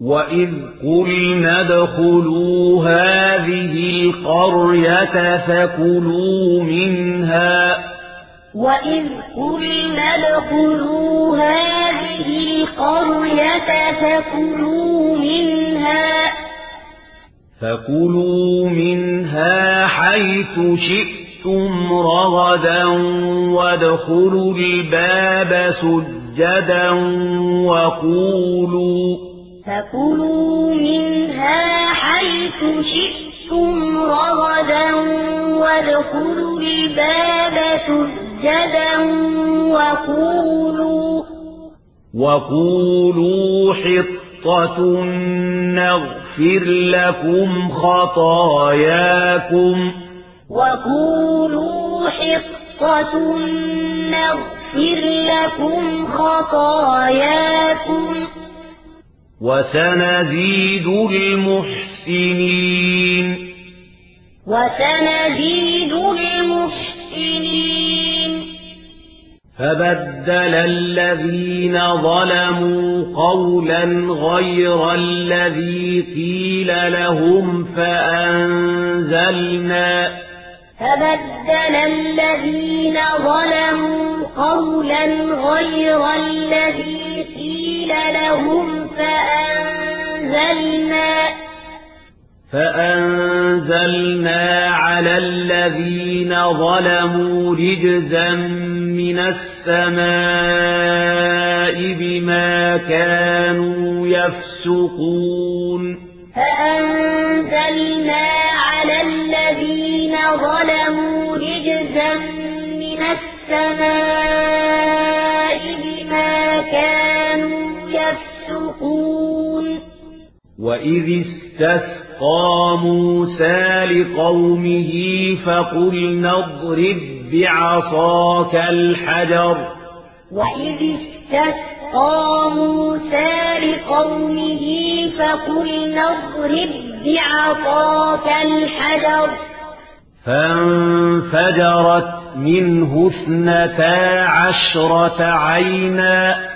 وَإِذْ قُلْنَا ادْخُلُوا هَٰذِهِ الْقَرْيَةَ فَكُلُوا مِنْهَا وَإِذْ قُلْنَا ادْخُلُوا هَٰذِهِ الْقَرْيَةَ فَكُلُوا مِنْهَا فَكُلُوا مِنْهَا حَيْثُ شِئْتُمْ رَغَدًا وَادْخُلُوا الْبَابَ سُجَّدًا وَقُولُوا فكلوا منها حيث شئتم رغدا وادخلوا الباب سجدا وقولوا وقولوا حطة نغفر لكم خطاياكم وقولوا حطة نغفر لكم خطاياكم وسنزيد المحسنين. وسنزيد المحسنين. فبدل الذين ظلموا قولا غير الذي قيل لهم فأنزلنا. فبدل الذين ظلموا قولا غير الذي قيل لهم فأنزلنا فأنزلنا على الذين ظلموا رجزا من السماء بما كانوا يفسقون. فأنزلنا على الذين ظلموا رجزا من السماء وَإِذِ اسْتَسْقَى مُوسَى لِقَوْمِهِ فَقُلْنَا اضْرِب بِعَصَاكَ الْحَجَرَ وَإِذِ اسْتَسْقَى مُوسَى لِقَوْمِهِ فَقُلْنَا اضْرِب بِعَصَاكَ الْحَجَرَ فَانْفَجَرَتْ مِنْهُ اثْنَتَا عَشْرَةَ عَيْنًا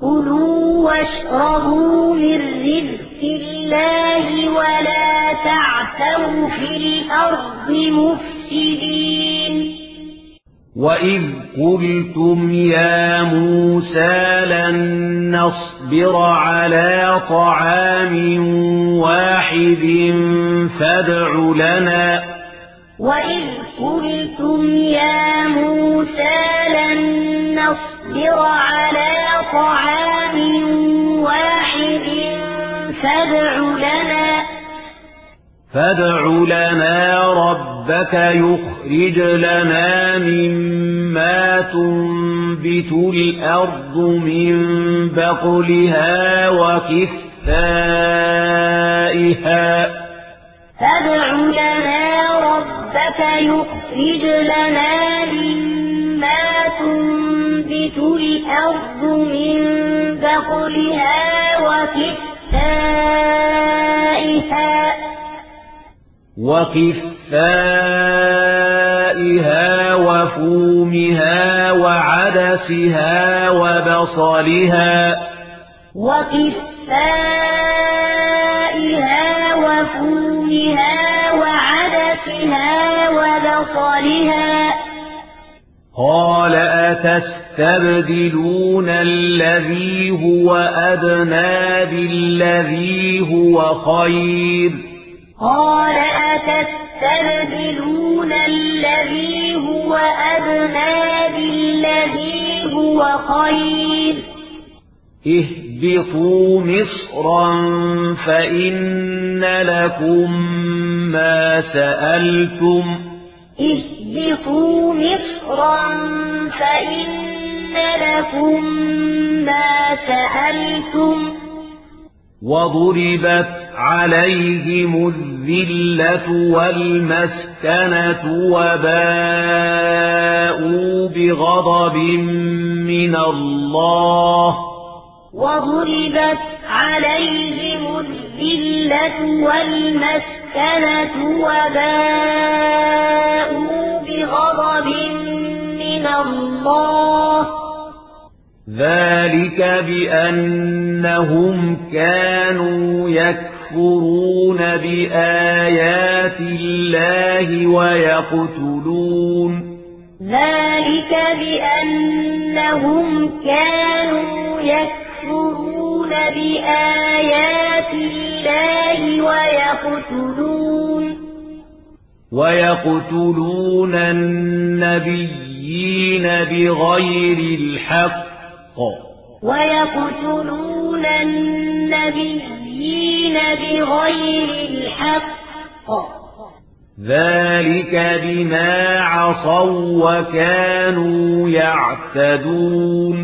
كلوا واشربوا من رزق الله ولا تعثوا في الأرض مفسدين. وَإِذْ قُلْتُمْ يَا مُوسَى لَن نَّصْبِرَ عَلَىٰ طَعَامٍ وَاحِدٍ فَادْعُ لَنَا. وَإِذْ فادع لنا ربك يخرج لنا مما تنبت الأرض من بقلها وكفائها. فادع لنا ربك يخرج لنا مما تنبت الأرض من بقلها وكفائها. وقفائها وفومها وعدسها وبصلها وقفائها وفومها وعدسها وبصلها قال أتستبدلون الذي هو أدنى بالذي هو خير قال تستبدلون الذي هو أدنى بالذي هو خير. اهبطوا مصرا فإن لكم ما سألتم. اهبطوا مصرا فإن لكم ما سألتم. وضربت عليهم الذين الذلة والمسكنة وباءوا بغضب من الله وضربت عليهم الذلة والمسكنة وباءوا بغضب من الله. ذلك بأنهم كانوا يكفرون يكفرون بآيات الله ويقتلون ذلك بأنهم كانوا يكفرون بآيات الله ويقتلون ويقتلون النبيين بغير الحق ويقتلون النبيين الدين بغير الحق. ذلك بما عصوا وكانوا يعتدون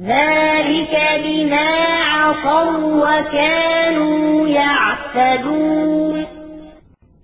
ذلك بما عصوا وكانوا يعتدون